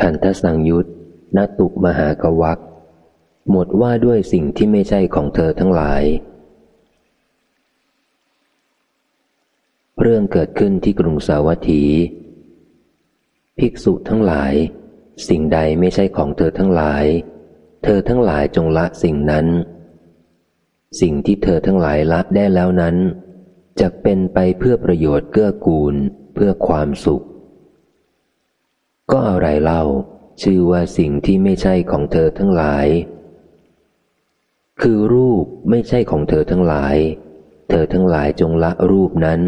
ขันธสังยุตนตุมหากวักหมดว่าด้วยสิ่งที่ไม่ใช่ของเธอทั้งหลาย เรื่องเกิดขึ้นที่กรุงสาวัตถี ภิกษุทั้งหลาย สิ่งใดไม่ใช่ของเธอทั้งหลาย เธอทั้งหลายจงละสิ่งนั้น สิ่งที่เธอทั้งหลายละได้แล้วนั้นจะเป็นไปเพื่อประโยชน์เกื้อกูลเพื่อความสุข ก็อะไรเล่า ชื่อว่าสิ่งที่ไม่ใช่ของเธอทั้งหลาย คือรูปไม่ใช่ของเธอทั้งหลาย เธอทั้งหลายจงละรูปนั้น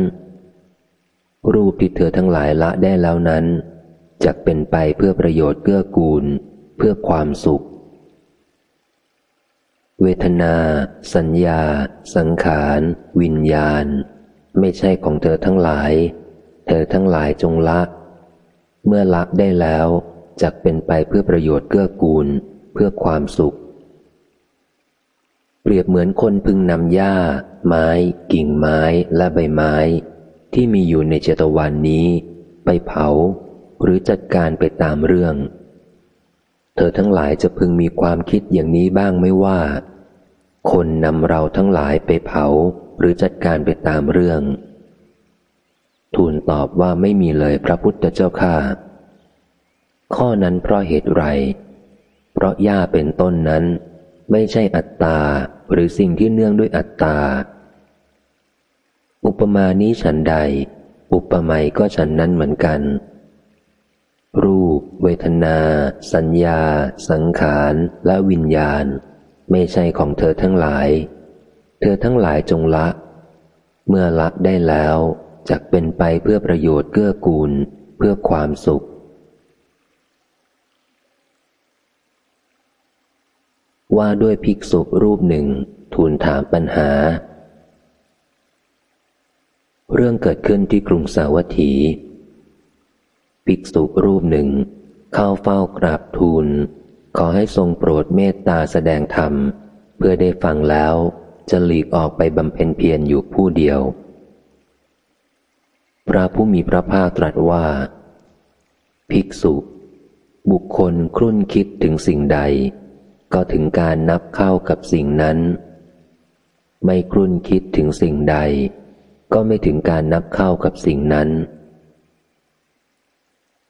รูปที่เธอทั้งหลายละได้แล้วนั้นจะเป็นไปเพื่อประโยชน์เกื้อกูล เพื่อความสุข เวทนา สัญญา สังขาร วิญญาณ ไม่ใช่ของเธอทั้งหลาย เธอทั้งหลายจงละ เมื่อละได้แล้วจะเป็นไปเพื่อประโยชน์เกื้อกูล เพื่อความสุข เปรียบเหมือนคนพึงนำหญ้า ไม้ กิ่งไม้และใบไม้ ที่มีอยู่ในเจตวันนี้ ไปเผา หรือจัดการไปตามเรื่อง เธอทั้งหลายจะพึงมีความคิดอย่างนี้บ้างไม่ว่า คนนำเราทั้งหลายไปเผา หรือจัดการไปตามเรื่อง ทูลตอบว่าไม่มีเลยพระพุทธเจ้าข้าข้อนั้นเพราะเหตุไร เพราะหญ้าเป็นต้นนั้น ไม่ใช่อัตตาหรือสิ่งที่เนื่องด้วยอัตตา อุปมานี้ฉันใด อุปไมยก็ฉันนั้นเหมือนกัน รูป เวทนา สัญญา สังขารและวิญญาณ ไม่ใช่ของเธอทั้งหลาย เธอทั้งหลายจงละ เมื่อละได้แล้ว จะเป็นไปเพื่อประโยชน์เกื้อกูล เพื่อความสุข ว่าด้วยภิกษุรูปหนึ่งทูลถามปัญหา เรื่องเกิดขึ้นที่กรุงสาวัตถี ภิกษุรูปหนึ่ง เข้าเฝ้ากราบทูล ขอให้ทรงโปรดเมตตาแสดงธรรม เพื่อได้ฟังแล้วจะหลีกออกไปบำเพ็ญเพียรอยู่ผู้เดียว พระผู้มีพระภาคตรัสว่า ภิกษุ บุคคลครุ่นคิดถึงสิ่งใด ก็ถึงการนับเข้ากับสิ่งนั้น ไม่ครุ่นคิดถึงสิ่งใด ก็ไม่ถึงการนับเข้ากับสิ่งนั้น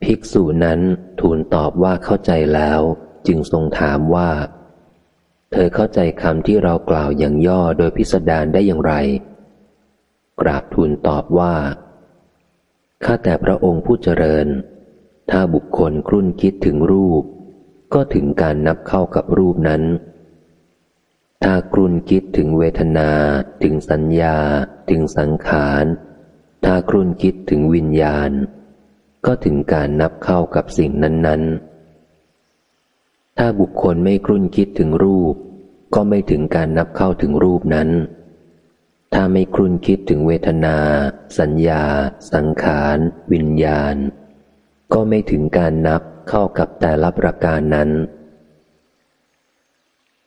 ภิกษุนั้นทูลตอบว่าเข้าใจแล้วจึงทรงถามว่า เธอเข้าใจคำที่เรากล่าวอย่างย่อโดยพิสดารได้อย่างไร กราบทูลตอบว่า ข้าแต่พระองค์ผู้เจริญ ถ้าบุคคลครุ่นคิดถึงรูป ก็ถึงการนับเข้ากับรูปนั้น ถ้ากรุ่นคิดถึงเวทนา ถึงสัญญา ถึงสังขาร ถ้ากรุ่นคิดถึงวิญญาณ ก็ถึงการนับเข้ากับสิ่งนั้น ๆ ถ้าบุคคลไม่กรุ่นคิดถึงรูป ก็ไม่ถึงการนับเข้าถึงรูปนั้น ถ้าไม่ครุนคิดถึงเวทนา สัญญา สังขาร วิญญาณ ก็ไม่ถึงการนับเข้ากับแต่ละประการนั้น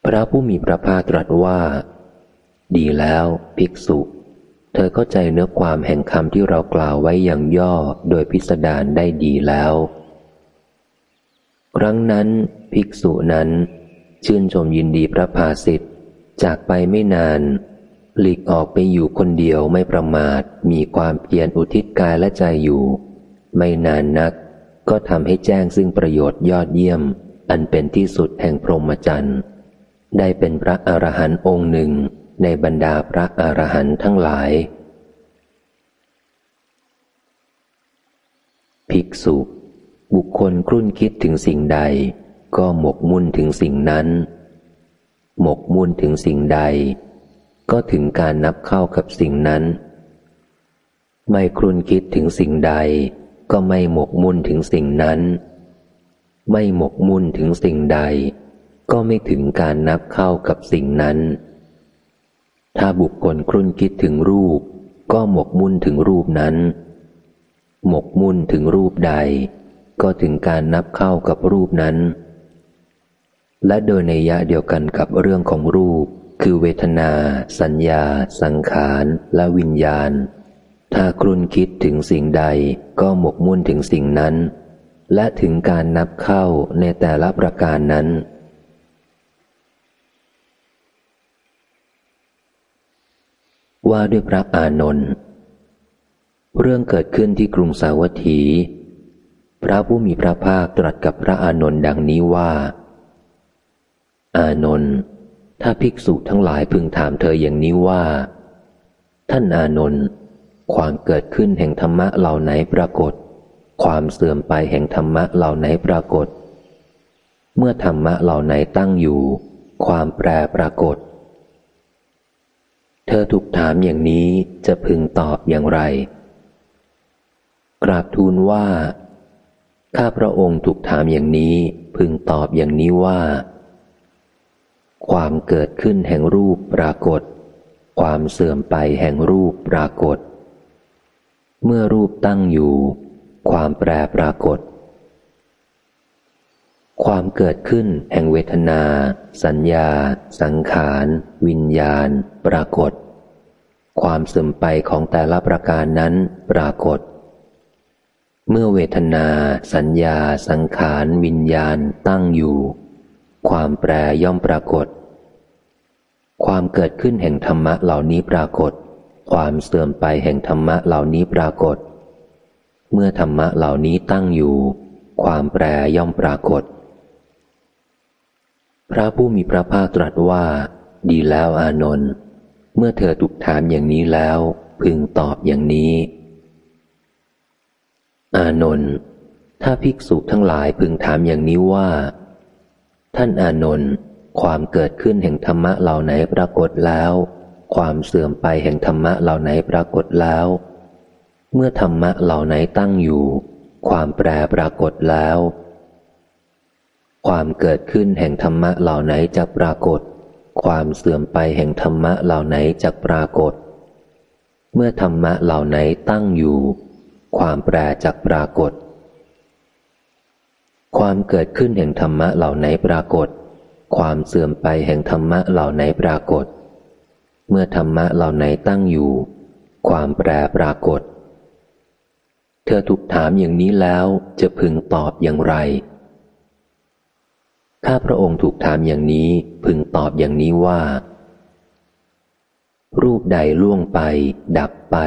พระผู้มีพระภาคตรัสว่า ดีแล้วภิกษุ เธอเข้าใจเนื้อความแห่งคำที่เรากล่าวไว้อย่างย่อโดยพิสดารได้ดีแล้ว ครั้งนั้นภิกษุนั้น ชื่นชมยินดีพระภาสิทธิ์จากไปไม่นาน หลีกออกไปอยู่คนเดียวไม่ประมาท มีความเพียรอุทิศกายและใจอยู่ ไม่นานนัก ก็ทำให้แจ้งซึ่งประโยชน์ยอดเยี่ยม อันเป็นที่สุดแห่งพรหมจรรย์ ได้เป็นพระอรหันต์องค์หนึ่งในบรรดาพระอรหันต์ทั้งหลาย ภิกษุ บุคคลครุ่นคิดถึงสิ่งใด ก็หมกมุ่นถึงสิ่งนั้น หมกมุ่นถึงสิ่งใด ก็ถึงการนับเข้ากับสิ่งนั้น ไม่ครุ่นคิดถึงสิ่งใด ก็ไม่หมกมุ่นถึงสิ่งนั้น ไม่หมกมุ่นถึงสิ่งใด ก็ไม่ถึงการนับเข้ากับสิ่งนั้น ถ้าบุคคลครุ่นคิดถึงรูป ก็หมกมุ่นถึงรูปนั้น หมกมุ่นถึงรูปใด ก็ถึงการนับเข้ากับรูปนั้น และโดยในยะเดียวกันกับเรื่องของรูป คือเวทนา สัญญา สังขารและวิญญาณ ถ้าครุ่นคิดถึงสิ่งใดก็หมกมุ่นถึงสิ่งนั้น และถึงการนับเข้าในแต่ละประการนั้น ว่าด้วยพระอานนท์เรื่องเกิดขึ้นที่กรุงสาวัตถี พระผู้มีพระภาคตรัสกับพระอานนท์ดังนี้ว่า อานนท์ ถ้าภิกษุทั้งหลายพึงถามเธออย่างนี้ว่า ท่านอานนท์ความเกิดขึ้นแห่งธรรมะเหล่าไหนปรากฏ ความเสื่อมไปแห่งธรรมะเหล่าไหนปรากฏ เมื่อธรรมะเหล่าไหนตั้งอยู่ ความแปรปรากฏ เธอถูกถามอย่างนี้จะพึงตอบอย่างไร กราบทูลว่า ข้าพระองค์ถูกถามอย่างนี้พึงตอบอย่างนี้ว่า ความเกิดขึ้นแห่งรูปปรากฏ ความเสื่อมไปแห่งรูปปรากฏ เมื่อรูปตั้งอยู่ ความแปรปรากฏ ความเกิดขึ้นแห่งเวทนา สัญญา สังขาร วิญญาณ ปรากฏ ความเสื่อมไปของแต่ละประการนั้นปรากฏเมื่อเวทนา สัญญา สังขาร วิญญาณตั้งอยู่ ความแปรย่อมปรากฏ ความเกิดขึ้นแห่งธรรมะเหล่านี้ปรากฏ ความเสื่อมไปแห่งธรรมะเหล่านี้ปรากฏ เมื่อธรรมะเหล่านี้ตั้งอยู่ ความแปรย่อมปรากฏ พระผู้มีพระภาคตรัสว่า ดีแล้วอานนท์เมื่อเธอถูกถามอย่างนี้แล้ว พึงตอบอย่างนี้ อานนท์ถ้าภิกษุทั้งหลายพึงถามอย่างนี้ว่า ท่านอานนท์ ความเกิดขึ้นแห่งธรรมะเหล่าไหนปรากฏแล้ว ความเสื่อมไปแห่งธรรมะเหล่าไหนปรากฏแล้ว เมื่อธรรมะเหล่าไหนตั้งอยู่ ความแปรปรากฏแล้ว ความเกิดขึ้นแห่งธรรมะเหล่าไหนจะปรากฏ ความเสื่อมไปแห่งธรรมะเหล่าไหนจะปรากฏ เมื่อธรรมะเหล่าไหนตั้งอยู่ ความแปรจักปรากฏ ความเกิดขึ้นแห่งธรรมะเหล่าไหนปรากฏ ความเสื่อมไปแห่งธรรมะเหล่าไหนปรากฏ เมื่อธรรมะเหล่าไหนตั้งอยู่ ความแปรปรากฏ เธอถูกถามอย่างนี้แล้วจะพึงตอบอย่างไรข้าพระองค์ถูกถามอย่างนี้พึงตอบอย่างนี้ว่า รูปใดล่วงไป ดับไป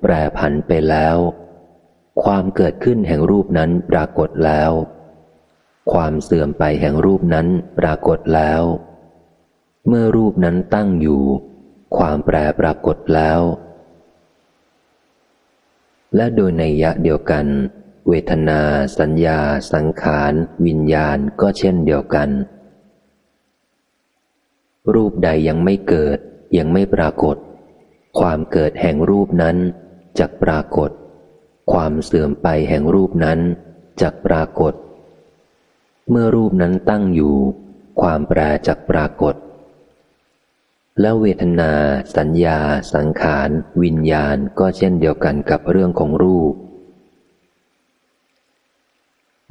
แปรผันไปแล้ว ความเกิดขึ้นแห่งรูปนั้นปรากฏแล้ว ความเสื่อมไปแห่งรูปนั้นปรากฏแล้ว เมื่อรูปนั้นตั้งอยู่ ความแปรปรากฏแล้ว และโดยในยะเดียวกัน เวทนา สัญญา สังขาร วิญญาณก็เช่นเดียวกัน รูปใดยังไม่เกิดยังไม่ปรากฏ ความเกิดแห่งรูปนั้นจะปรากฏ ความเสื่อมไปแห่งรูปนั้นจะปรากฏ เมื่อรูปนั้นตั้งอยู่ ความแปรจะปรากฏ แล้วเวทนา สัญญา สังขาร วิญญาณก็เช่นเดียวกันกับเรื่องของรูป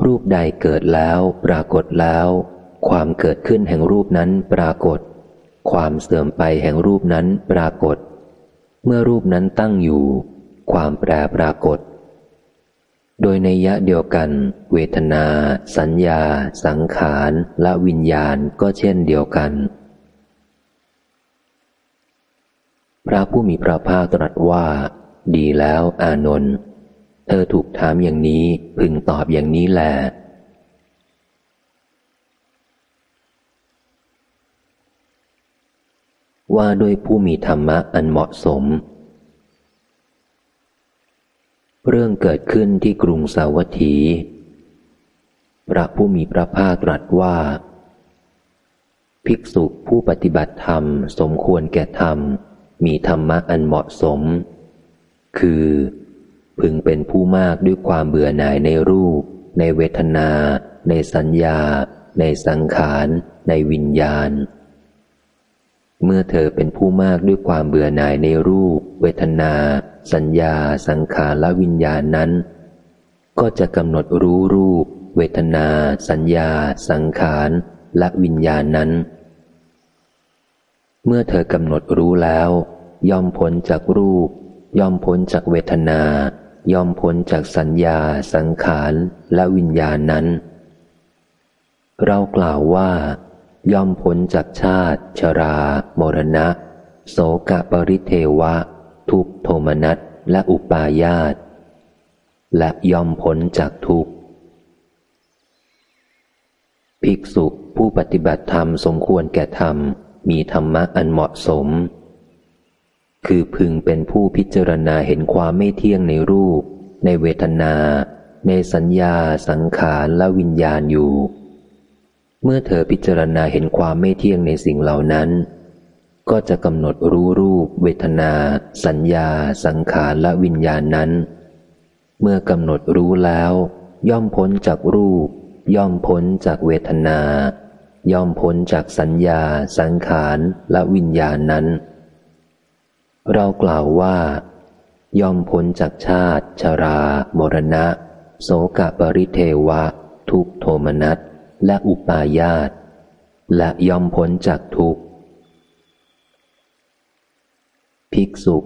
รูปใดเกิดแล้ว ปรากฏแล้ว ความเกิดขึ้นแห่งรูปนั้นปรากฏ ความเสื่อมไปแห่งรูปนั้นปรากฏ เมื่อรูปนั้นตั้งอยู่ ความแปรปรากฏ โดยในยะเดียวกัน เวทนา สัญญา สังขารและวิญญาณก็เช่นเดียวกัน พระผู้มีพระภาคตรัสว่า ดีแล้วอานนท์เธอถูกถามอย่างนี้พึงตอบอย่างนี้แหละว่าโดยผู้มีธรรมะอันเหมาะสม เรื่องเกิดขึ้นที่กรุงสาวัตถี พระผู้มีพระภาคตรัสว่า ภิกษุผู้ปฏิบัติธรรมสมควรแก่ธรรม มีธรรมะอันเหมาะสม คือ พึงเป็นผู้มากด้วยความเบื่อหน่ายในรูป ในเวทนา ในสัญญา ในสังขาร ในวิญญาณ เมื่อเธอเป็นผู้มากด้วยความเบื่อหน่ายในรูป เวทนา สัญญา สังขารและวิญญาณนั้น ก็จะกำหนดรู้รูป เวทนา สัญญา สังขารและวิญญาณนั้น เมื่อเธอกำหนดรู้แล้ว ย่อมพ้นจากรูป ย่อมพ้นจากเวทนา ย่อมพ้นจากสัญญา สังขารและวิญญาณนั้น เรากล่าวว่า ย่อมพ้นจากชาติ ชรา มรณะ โสกะปริเทวะ ทุกโทมนัสและอุปาญาต และย่อมพ้นจากทุกภิกษุผู้ปฏิบัติธรรมสมควรแก่ธรรม มีธรรมะอันเหมาะสม คือพึงเป็นผู้พิจารณาเห็นความไม่เที่ยงในรูป ในเวทนา ในสัญญาสังขารและวิญญาณอยู่ เมื่อเธอพิจารณาเห็นความไม่เที่ยงในสิ่งเหล่านั้น ก็จะกำหนดรู้รูป เวทนา สัญญา สังขารและวิญญาณนั้น เมื่อกำหนดรู้แล้ว ย่อมพ้นจากรูป ย่อมพ้นจากเวทนา ย่อมพ้นจากสัญญา สังขารและวิญญาณนั้น เรากล่าวว่า ย่อมพ้นจากชาติ ชรา มรณะ โสกะปริเทวะ ทุกโทมนัส และอุปาญาต และยอมพ้นจากทุกข์ ภิกษุ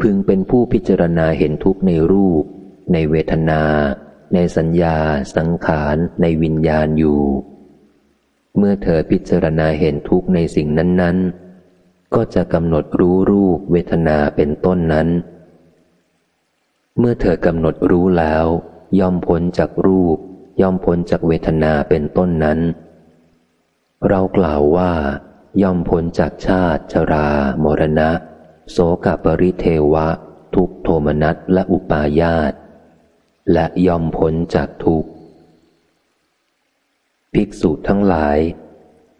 พึงเป็นผู้พิจารณาเห็นทุกข์ในรูป ในเวทนา ในสัญญา สังขาร ในวิญญาณอยู่ เมื่อเธอพิจารณาเห็นทุกข์ในสิ่งนั้น ๆ ก็จะกำหนดรู้รูปเวทนาเป็นต้นนั้น เมื่อเธอกำหนดรู้แล้ว ย่อมพ้นจากรูป ย่อมพ้นจากเวทนาเป็นต้นนั้น เรากล่าวว่า ย่อมพ้นจากชาติชรา มรณะ โสกปริเทวะ ทุกโทมนัสและอุปาญาต และย่อมพ้นจากทุกภิกษุทั้งหลาย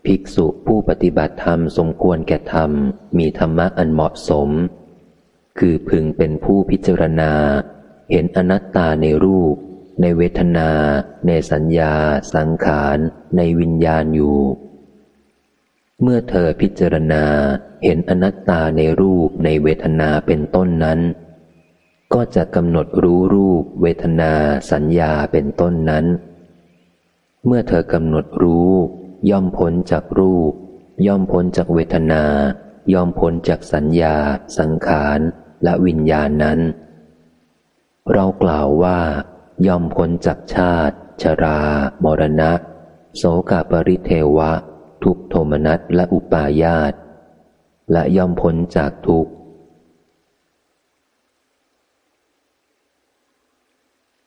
ภิกษุผู้ปฏิบัติธรรมสมควรแก่ธรรม มีธรรมะอันเหมาะสม คือพึงเป็นผู้พิจารณา เห็นอนัตตาในรูป ในเวทนา ในสัญญา สังขาร ในวิญญาณอยู่ เมื่อเธอพิจารณาเห็นอนัตตาในรูปในเวทนาเป็นต้นนั้น ก็จะกำหนดรู้รูป เวทนา สัญญาเป็นต้นนั้น เมื่อเธอกำหนดรู้ ย่อมพ้นจากรูป ย่อมพ้นจากเวทนา ย่อมพ้นจากสัญญา สังขาร และวิญญาณนั้น เรากล่าวว่า ย่อมพ้นจากชาติ ชรา มรณะ โสกปริเทวะ ทุกโทมนัสและอุปาญาต และย่อมพ้นจากทุก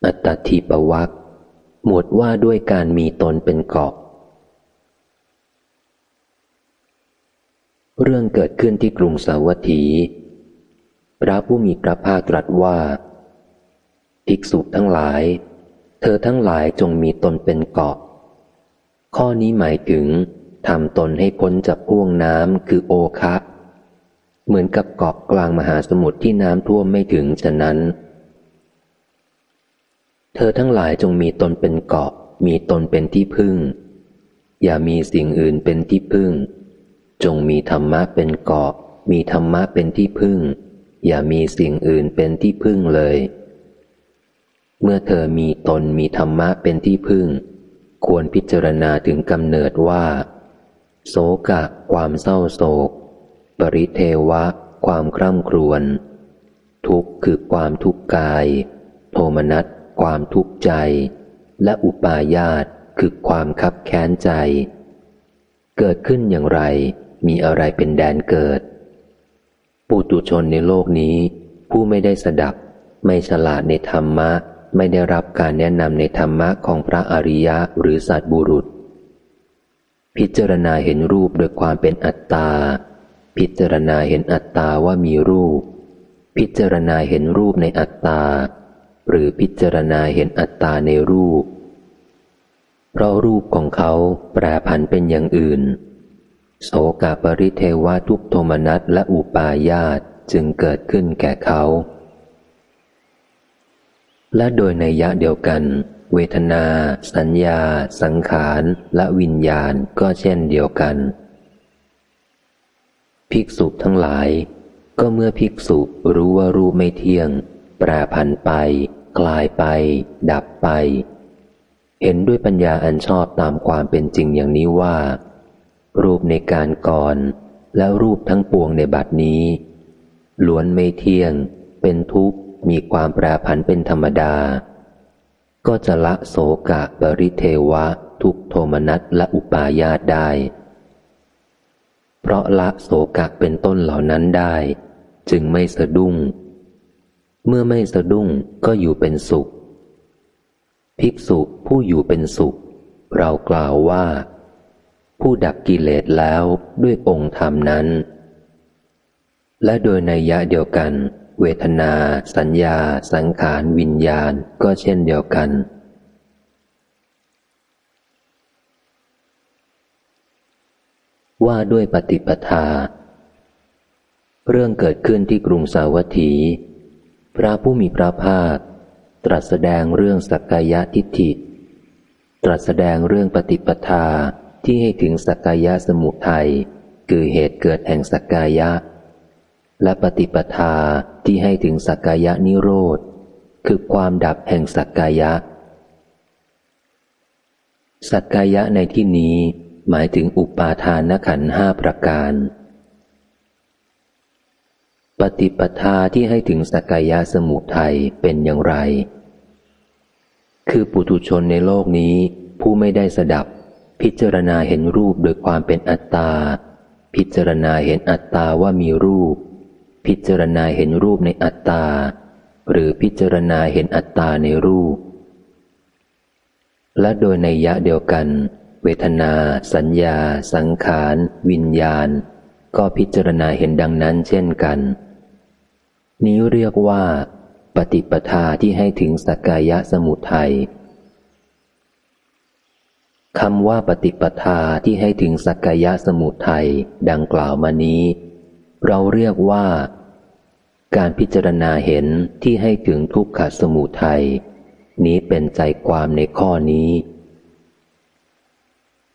อัตถิปวักหมวดว่าด้วยการมีตนเป็นเกาะ เรื่องเกิดขึ้นที่กรุงสาวัตถี พระผู้มีพระภาคตรัสว่า ภิกษุทั้งหลาย เธอทั้งหลายจงมีตนเป็นเกาะ ข้อนี้หมายถึงทำตนให้พ้นจากพ่วงน้ำคือโอคะเหมือนกับเกาะกลางมหาสมุทรที่น้ำท่วมไม่ถึงฉะนั้น เธอทั้งหลายจงมีตนเป็นเกาะ มีตนเป็นที่พึ่ง อย่ามีสิ่งอื่นเป็นที่พึ่ง จงมีธรรมะเป็นเกาะ มีธรรมะเป็นที่พึ่ง อย่ามีสิ่งอื่นเป็นที่พึ่งเลย เมื่อเธอมีตนมีธรรมะเป็นที่พึ่ง ควรพิจารณาถึงกำเนิดว่า โศกะ ความเศร้าโศก ปริเทวะ ความคร่ำครวญ ทุกข์คือความทุกข์กาย โทมนัส ความทุกข์ใจ และอุปาญาตคือความคับแค้นใจ เกิดขึ้นอย่างไร มีอะไรเป็นแดนเกิด ปุตุชนในโลกนี้ ผู้ไม่ได้สดับ ไม่ฉลาดในธรรมะ ไม่ได้รับการแนะนำในธรรมะของพระอริยะหรือสัตบุรุษ พิจารณาเห็นรูปโดยความเป็นอัตตา พิจารณาเห็นอัตตาว่ามีรูป พิจารณาเห็นรูปในอัตตา หรือพิจารณาเห็นอัตตาในรูป เพราะรูปของเขาแปรผันเป็นอย่างอื่น โสกาปริเทวะทุกโทมนัสและอุปาญาตจึงเกิดขึ้นแก่เขา และโดยในยะเดียวกัน เวทนา สัญญา สังขารและวิญญาณก็เช่นเดียวกัน ภิกษุทั้งหลาย ก็เมื่อภิกษุรู้ว่ารูปไม่เที่ยง แปรผันไป กลายไป ดับไป เห็นด้วยปัญญาอันชอบตามความเป็นจริงอย่างนี้ว่า รูปในการก่อน และรูปทั้งปวงในบัดนี้ล้วนไม่เที่ยง เป็นทุกข์ มีความแปรผันเป็นธรรมดา ก็จะละโสกะบริเทวะ ทุกโทมนัสและอุปาญาตได้ เพราะละโสกะเป็นต้นเหล่านั้นได้ จึงไม่สะดุ้ง เมื่อไม่สะดุ้งก็อยู่เป็นสุข ภิกษุผู้อยู่เป็นสุข เรากล่าวว่า ผู้ดับกิเลสแล้วด้วยองค์ธรรมนั้น และโดยในยะเดียวกัน เวทนา สัญญา สังขาร วิญญาณก็เช่นเดียวกัน ว่าด้วยปฏิปทา เรื่องเกิดขึ้นที่กรุงสาวัตถี พระผู้มีพระภาค ตรัสแสดงเรื่องสักกายทิฏฐิ ตรัสแสดงเรื่องปฏิปทาที่ให้ถึงสักกายสมุทัยคือเหตุเกิดแห่งสักกายะ และปฏิปทาที่ให้ถึงสักกายะนิโรธ คือความดับแห่งสักกายะ สักกายะในที่นี้หมายถึงอุปาทานขันห้าประการ ปฏิปทาที่ให้ถึงสักกายะสมุทัยเป็นอย่างไร คือปุถุชนในโลกนี้ผู้ไม่ได้สดับ พิจารณาเห็นรูปโดยความเป็นอัตตาพิจารณาเห็นอัตตาว่ามีรูป พิจารณาเห็นรูปในอัตตา หรือพิจารณาเห็นอัตตาในรูป และโดยในยะเดียวกัน เวทนา สัญญา สังขาร วิญญาณ ก็พิจารณาเห็นดังนั้นเช่นกัน นี้เรียกว่า ปฏิปทาที่ให้ถึงสกายะสมุทัยคำว่าปฏิปทาที่ให้ถึงสกายะสมุทัยดังกล่าวมานี้ เราเรียกว่า การพิจารณาเห็นที่ให้ถึงทุกขสมุทัยนี้เป็นใจความในข้อนี้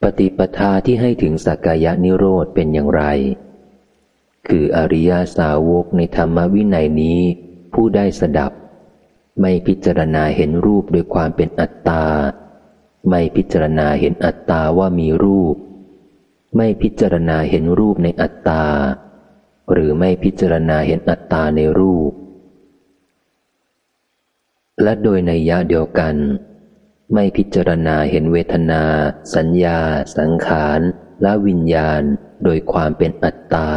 ปฏิปทาที่ให้ถึงสักกายนิโรธเป็นอย่างไร คืออริยาสาวกในธรรมวินัยนี้ ผู้ได้สดับ ไม่พิจารณาเห็นรูปโดยความเป็นอัตตา ไม่พิจารณาเห็นอัตตาว่ามีรูป ไม่พิจารณาเห็นรูปในอัตตา หรือไม่พิจารณาเห็นอัตตาในรูป และโดยในยะเดียวกัน ไม่พิจารณาเห็นเวทนา สัญญา สังขารและวิญญาณโดยความเป็นอัตตา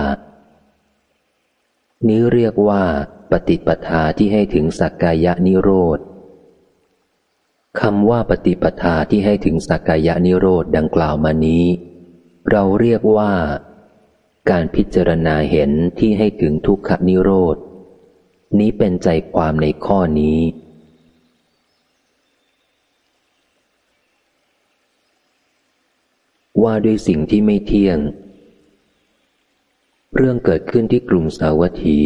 นี้เรียกว่าปฏิปทาที่ให้ถึงสักกายนิโรธคำว่าปฏิปทาที่ให้ถึงสักกายนิโรธดังกล่าวมานี้ เราเรียกว่า การพิจารณาเห็นที่ให้ถึงทุกขนิโรธ นี้เป็นใจความในข้อนี้ ว่าด้วยสิ่งที่ไม่เที่ยง เรื่องเกิดขึ้นที่กรุงสาวัตถี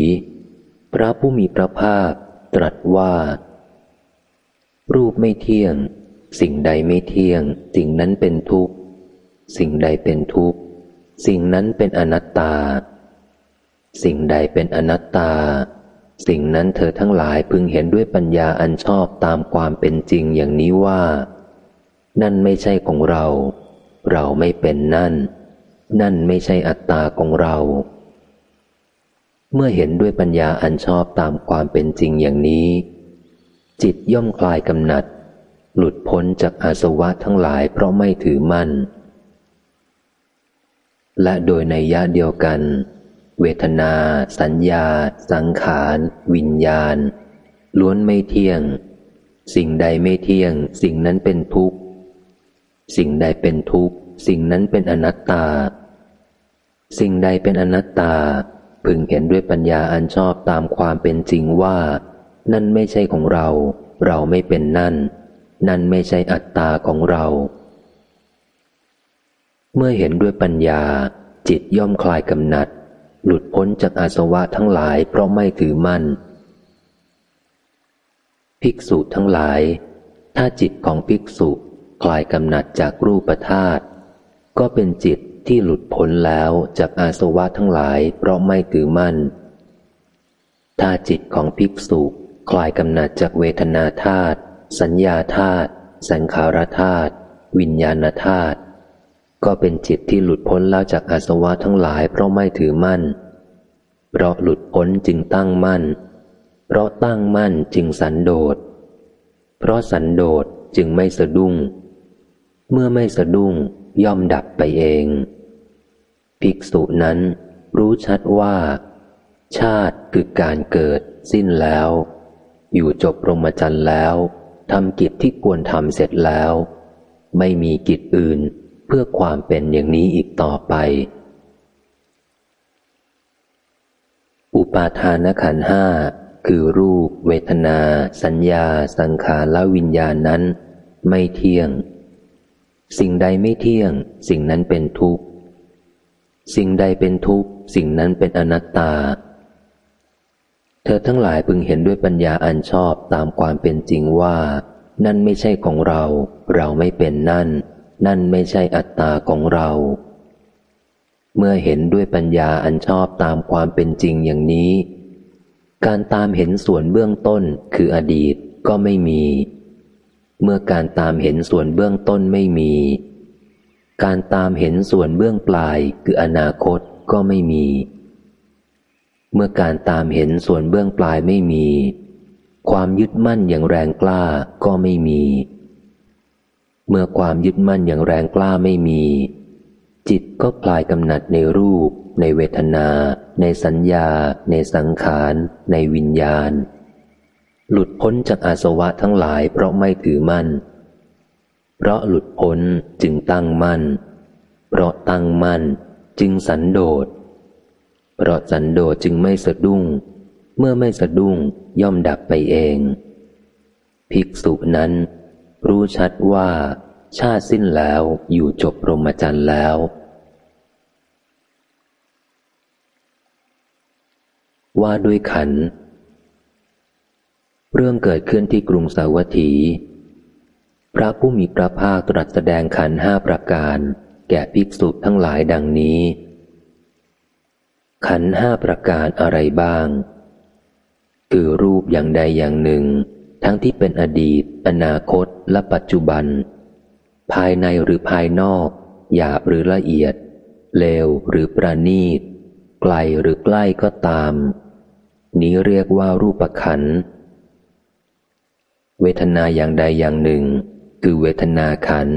พระผู้มีพระภาคตรัสว่า รูปไม่เที่ยง สิ่งใดไม่เที่ยง สิ่งนั้นเป็นทุกข์ สิ่งใดเป็นทุกข์ สิ่งนั้นเป็นอนัตตา สิ่งใดเป็นอนัตตา สิ่งนั้นเธอทั้งหลายพึงเห็นด้วยปัญญาอันชอบตามความเป็นจริงอย่างนี้ว่า นั่นไม่ใช่ของเรา เราไม่เป็นนั่น นั่นไม่ใช่อัตตาของเรา เมื่อเห็นด้วยปัญญาอันชอบตามความเป็นจริงอย่างนี้ จิตย่อมคลายกำหนัด หลุดพ้นจากอาสวะทั้งหลายเพราะไม่ถือมั่น และโดยในยะเดียวกัน เวทนา สัญญา สังขาร วิญญาณ ล้วนไม่เที่ยง สิ่งใดไม่เที่ยง สิ่งนั้นเป็นทุกข์ สิ่งใดเป็นทุกข์ สิ่งนั้นเป็นอนัตตา สิ่งใดเป็นอนัตตา พึงเห็นด้วยปัญญาอันชอบตามความเป็นจริงว่า นั่นไม่ใช่ของเรา เราไม่เป็นนั่น นั่นไม่ใช่อัตตาของเรา เมื่อเห็นด้วยปัญญา จิตย่อมคลายกำหนัด หลุดพ้นจากอาสวะทั้งหลายเพราะไม่ถือมั่น ภิกษุทั้งหลาย ถ้าจิตของภิกษุคลายกำหนัดจากรูปธาตุก็เป็นจิตที่หลุดพ้นแล้วจากอาสวะทั้งหลายเพราะไม่ถือมั่น ถ้าจิตของภิกษุคลายกำหนัดจากเวทนาธาตุสัญญาธาตุสังขารธาตุวิญญาณธาตุ ก็เป็นจิตที่หลุดพ้นแล้วจากอาสวะทั้งหลายเพราะไม่ถือมั่น เพราะหลุดพ้นจึงตั้งมั่น เพราะตั้งมั่นจึงสันโดษ เพราะสันโดษจึงไม่สะดุ้ง เมื่อไม่สะดุ้งย่อมดับไปเอง ภิกษุนั้นรู้ชัดว่า ชาติคือการเกิดสิ้นแล้ว อยู่จบรมจันทร์แล้วทำกิจที่ควรทำเสร็จแล้ว ไม่มีกิจอื่น เพื่อความเป็นอย่างนี้อีกต่อไป อุปาทานขันห้าคือรูป เวทนา สัญญา สังขารและวิญญาณนั้น ไม่เที่ยง สิ่งใดไม่เที่ยง สิ่งนั้นเป็นทุกข์ สิ่งใดเป็นทุกข์ สิ่งนั้นเป็นอนัตตา เธอทั้งหลายพึงเห็นด้วยปัญญาอันชอบตามความเป็นจริงว่า นั่นไม่ใช่ของเรา เราไม่เป็นนั่น นั่นไม่ใช่อัตตาของเรา เมื่อเห็นด้วยปัญญาอันชอบตามความเป็นจริงอย่างนี้ การตามเห็นส่วนเบื้องต้นคืออดีตก็ไม่มี เมื่อการตามเห็นส่วนเบื้องต้นไม่มี การตามเห็นส่วนเบื้องปลายคืออนาคตก็ไม่มี เมื่อการตามเห็นส่วนเบื้องปลายไม่มี ความยึดมั่นอย่างแรงกล้าก็ไม่มี เมื่อความยึดมั่นอย่างแรงกล้าไม่มี จิตก็คลายกำหนัดในรูป ในเวทนา ในสัญญา ในสังขาร ในวิญญาณ หลุดพ้นจากอาสวะทั้งหลายเพราะไม่ถือมั่น เพราะหลุดพ้นจึงตั้งมั่น เพราะตั้งมั่นจึงสันโดษ เพราะสันโดษจึงไม่สะดุ้ง เมื่อไม่สะดุ้งย่อมดับไปเอง ภิกษุนั้น รู้ชัดว่า ชาติสิ้นแล้วอยู่จบรมจันทร์แล้ว ว่าด้วยขัน เรื่องเกิดขึ้นที่กรุงสาวัตถี พระผู้มีพระภาคตรัสแสดงขันห้าประการ แก่ภิกษุทั้งหลายดังนี้ ขันห้าประการอะไรบ้าง คือรูปอย่างใดอย่างหนึ่ง ทั้งที่เป็นอดีต อนาคต และปัจจุบัน ภายในหรือภายนอก หยาบหรือละเอียด เลวหรือประณีต ไกลหรือใกล้ก็ตาม นี้เรียกว่ารูปขัน เวทนาอย่างใดอย่างหนึ่ง คือเวทนาขัน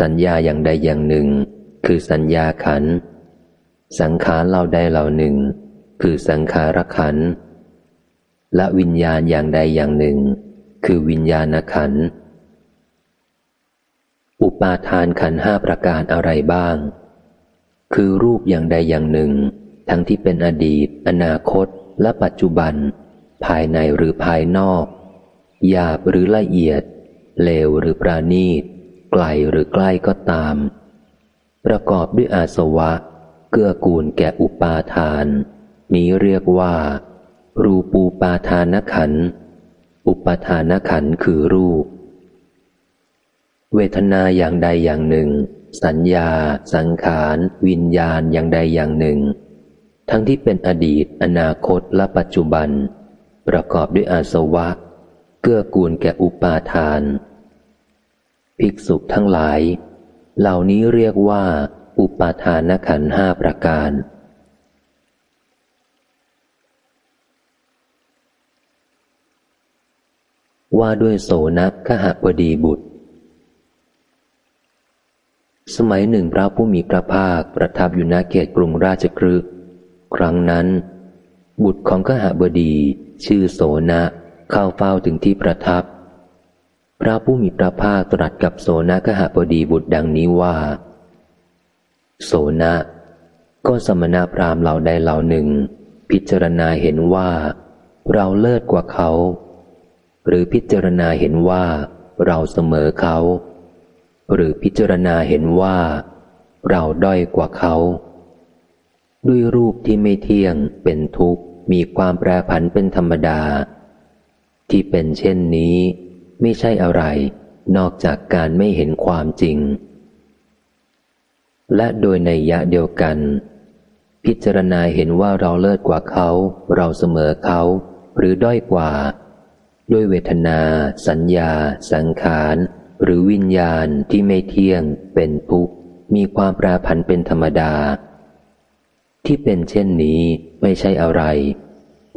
สัญญาอย่างใดอย่างหนึ่ง คือสัญญาขัน สังขารเราใดเหล่าหนึ่ง คือสังขารขัน และวิญญาณอย่างใดอย่างหนึ่ง คือวิญญาณขัน อุปาทานขันห้าประการอะไรบ้าง คือรูปอย่างใดอย่างหนึ่ง ทั้งที่เป็นอดีต อนาคต และปัจจุบัน ภายในหรือภายนอกหยาบหรือละเอียด เลวหรือปราณีต ไกลหรือใกล้ก็ตาม ประกอบด้วยอาสวะ เกื้อกูลแก่อุปาทาน นี้เรียกว่า รูปูปาทานขัน อุปาทานขันคือรูป เวทนาอย่างใดอย่างหนึ่ง สัญญา สังขาร วิญญาณอย่างใดอย่างหนึ่ง ทั้งที่เป็นอดีต อนาคตและปัจจุบัน ประกอบด้วยอาสวะ เกื้อกูลแก่อุปาทาน ภิกษุทั้งหลาย เหล่านี้เรียกว่า อุปาทานขันห้าประการ ว่าด้วยโสนักขหบดีบุตร สมัยหนึ่งพระผู้มีพระภาคประทับอยู่ณเขตกรุงราชกฤห์ครั้งนั้น บุตรของขหบดีชื่อโสนะเข้าเฝ้าถึงที่ประทับ พระผู้มีพระภาคตรัสกับโสนะขหบดีบุตรดังนี้ว่า โสนะก็สมณพราหมณ์เหล่าใดเหล่าหนึ่ง พิจารณาเห็นว่า เราเลิศกว่าเขา หรือพิจารณาเห็นว่าเราเสมอเขา หรือพิจารณาเห็นว่า เราด้อยกว่าเขา ด้วยรูปที่ไม่เที่ยงเป็นทุกข์มีความแปรผันเป็นธรรมดา ที่เป็นเช่นนี้ไม่ใช่อะไร นอกจากการไม่เห็นความจริง และโดยในยะเดียวกัน พิจารณาเห็นว่าเราเลิศกว่าเขา เราเสมอเขา หรือด้อยกว่า ด้วยเวทนา สัญญา สังขาร หรือวิญญาณที่ไม่เที่ยง เป็นทุกข์ มีความปรผันเป็นธรรมดา ที่เป็นเช่นนี้ไม่ใช่อะไร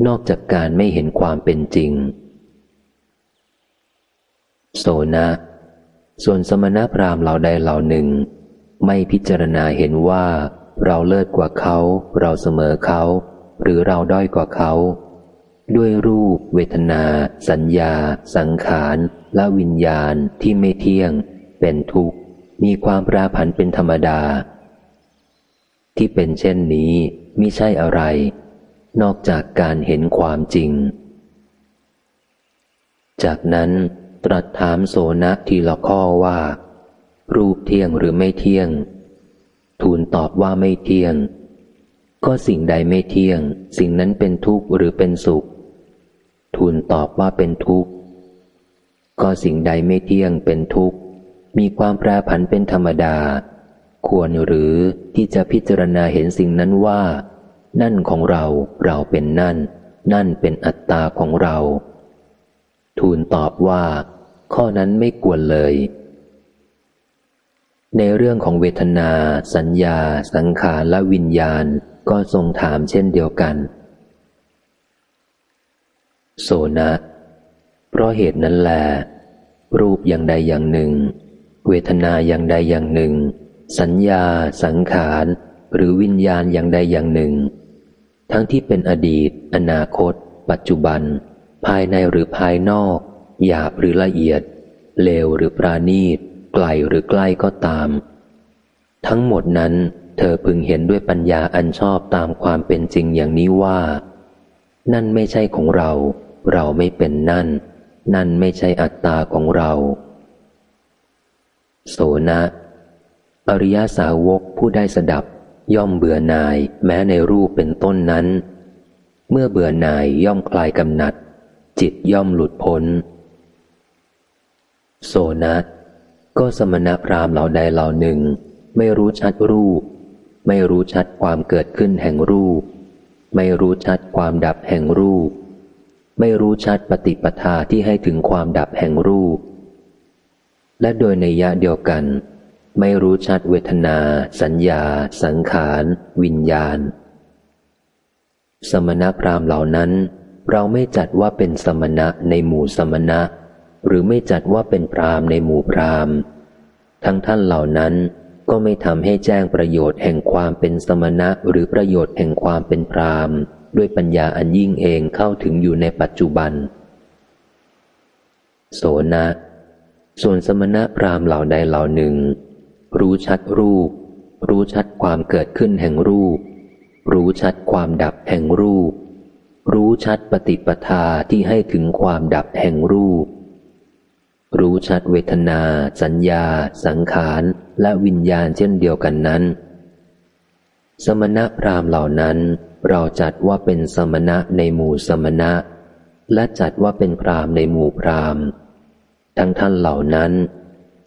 นอกจากการไม่เห็นความเป็นจริง โสนะ ส่วนสมณพราหมณ์เหล่าใดเหล่าหนึ่ง ไม่พิจารณาเห็นว่า เราเลิศกว่าเขา เราเสมอเขา หรือเราด้อยกว่าเขา ด้วยรูป เวทนา สัญญา สังขารและวิญญาณที่ไม่เที่ยง เป็นทุกข์ มีความปราผันเป็นธรรมดา ที่เป็นเช่นนี้มิใช่อะไร นอกจากการเห็นความจริง จากนั้นตรัสถามโสนะทีละข้อว่า รูปเที่ยงหรือไม่เที่ยง ทูลตอบว่าไม่เที่ยง ก็สิ่งใดไม่เที่ยง สิ่งนั้นเป็นทุกข์หรือเป็นสุข ทูลตอบว่าเป็นทุกข์ ก็สิ่งใดไม่เที่ยงเป็นทุกข์ มีความแปรผันเป็นธรรมดา ควรหรือที่จะพิจารณาเห็นสิ่งนั้นว่า นั่นของเราเราเป็นนั่น นั่นเป็นอัตตาของเรา ทูลตอบว่า ข้อนั้นไม่กวนเลยในเรื่องของเวทนา สัญญา สังขารและวิญญาณ ก็ทรงถามเช่นเดียวกัน โสนะ เพราะเหตุนั้นแหลรูปอย่างใดอย่างหนึ่ง เวทนาอย่างใดอย่างหนึ่ง สัญญา สังขาร หรือวิญญาณอย่างใดอย่างหนึ่ง ทั้งที่เป็นอดีต อนาคต ปัจจุบัน ภายในหรือภายนอก หยาบหรือละเอียด เลวหรือปราณีต ไกลหรือใกล้ก็ตาม ทั้งหมดนั้นเธอพึงเห็นด้วยปัญญาอันชอบตามความเป็นจริงอย่างนี้ว่า นั่นไม่ใช่ของเรา เราไม่เป็นนั่น นั่นไม่ใช่อัตตาของเรา โสนะ อริยสาวกผู้ได้สดับ ย่อมเบื่อหน่ายแม้ในรูปเป็นต้นนั้น เมื่อเบื่อหน่ายย่อมคลายกำหนัด จิตย่อมหลุดพ้น โสนะก็สมณพราหมณ์เหล่าใดเหล่าหนึ่ง ไม่รู้ชัดรูป ไม่รู้ชัดความเกิดขึ้นแห่งรูป ไม่รู้ชัดความดับแห่งรูป ไม่รู้ชัดปฏิปทาที่ให้ถึงความดับแห่งรูป และโดยในยะเดียวกัน ไม่รู้ชัดเวทนา สัญญา สังขาร วิญญาณ สมณพราหมณ์เหล่านั้น เราไม่จัดว่าเป็นสมณะในหมู่สมณะ หรือไม่จัดว่าเป็นพรามในหมู่พรามทั้งท่านเหล่านั้นก็ไม่ทำให้แจ้งประโยชน์แห่งความเป็นสมณะหรือประโยชน์แห่งความเป็นพราม ด้วยปัญญาอันยิ่งเองเข้าถึงอยู่ในปัจจุบัน โสนะ ส่วนสมณะพรามเหล่าใดเหล่าหนึ่ง รู้ชัดรูป รู้ชัดความเกิดขึ้นแห่งรูป รู้ชัดความดับแห่งรูป รู้ชัดปฏิปทาที่ให้ถึงความดับแห่งรูป รู้ชัดเวทนา สัญญา สังขาร และวิญญาณเช่นเดียวกันนั้น สมณะพราหมณ์เหล่านั้น เราจัดว่าเป็นสมณะในหมู่สมณะ และจัดว่าเป็นพราหมณ์ในหมู่พราหมณ์ ทั้งท่านเหล่านั้น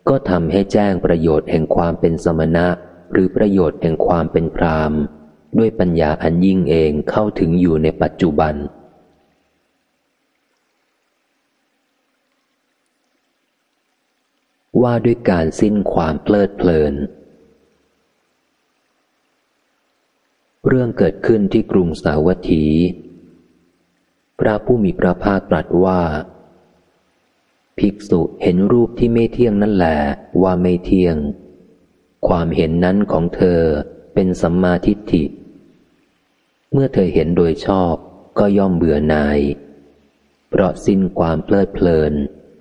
ก็ทำให้แจ้งประโยชน์แห่งความเป็นสมณะ หรือประโยชน์แห่งความเป็นพราหมณ์ ด้วยปัญญาอันยิ่งเองเข้าถึงอยู่ในปัจจุบันว่าด้วยการสิ้นความเพลิดเพลิน เรื่องเกิดขึ้นที่กรุงสาวัตถี พระผู้มีพระภาคตรัสว่า ภิกษุเห็นรูปที่ไม่เที่ยงนั่นแหละว่าไม่เที่ยง ความเห็นนั้นของเธอเป็นสัมมาทิฏฐิ เมื่อเธอเห็นโดยชอบก็ย่อมเบื่อหน่าย เพราะสิ้นความเพลิดเพลิน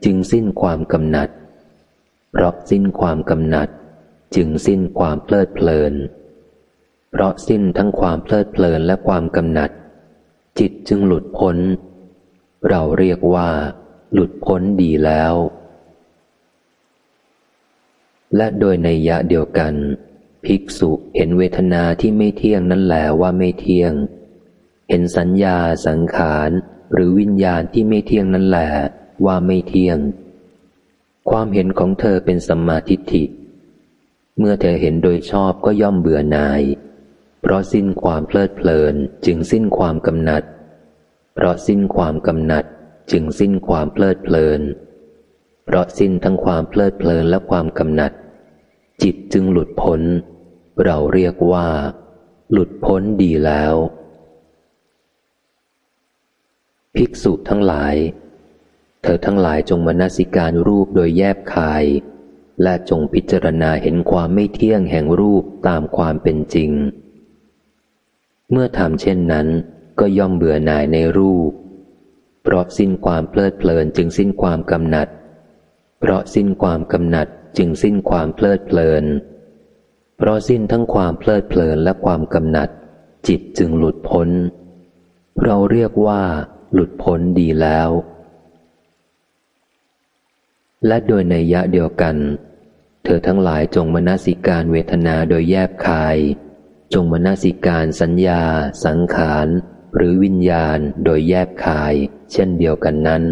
จึงสิ้นความกำหนัด เพราะสิ้นความกำหนัด จึงสิ้นความเพลิดเพลิน เพราะสิ้นทั้งความเพลิดเพลินและความกำหนัด จิตจึงหลุดพ้น เราเรียกว่า หลุดพ้นดีแล้ว และโดยในยะเดียวกัน ภิกษุเห็นเวทนาที่ไม่เที่ยงนั่นแหละว่าไม่เที่ยง เห็นสัญญาสังขารหรือวิญญาณที่ไม่เที่ยงนั่นแหละว่าไม่เที่ยง ความเห็นของเธอเป็นสัมมาทิฏฐิเมื่อเธอเห็นโดยชอบก็ย่อมเบื่อหน่าย เพราะสิ้นความเพลิดเพลินจึงสิ้นความกำหนัด เพราะสิ้นความกำหนัดจึงสิ้นความเพลิดเพลิน เพราะสิ้นทั้งความเพลิดเพลินและความกำหนัด จิตจึงหลุดพ้น เราเรียกว่า หลุดพ้นดีแล้ว ภิกษุทั้งหลาย เธอทั้งหลายจงมนสิการรูปโดยแยบคาย และจงพิจารณาเห็นความไม่เที่ยงแห่งรูปตามความเป็นจริง เมื่อทำเช่นนั้น ก็ย่อมเบื่อหน่ายในรูป เพราะสิ้นความเพลิดเพลินจึงสิ้นความกำหนัด เพราะสิ้นความกำหนัดจึงสิ้นความเพลิดเพลิน เพราะสิ้นทั้งความเพลิดเพลินและความกำหนัด จิตจึงหลุดพ้น เราเรียกว่าหลุดพ้นดีแล้ว และโดยในยะเดียวกัน เธอทั้งหลายจงมนสิการเวทนาโดยแยบคาย จงมนสิการสัญญา สังขาร หรือวิญญาณโดยแยบคาย เช่นเดียวกันนั้น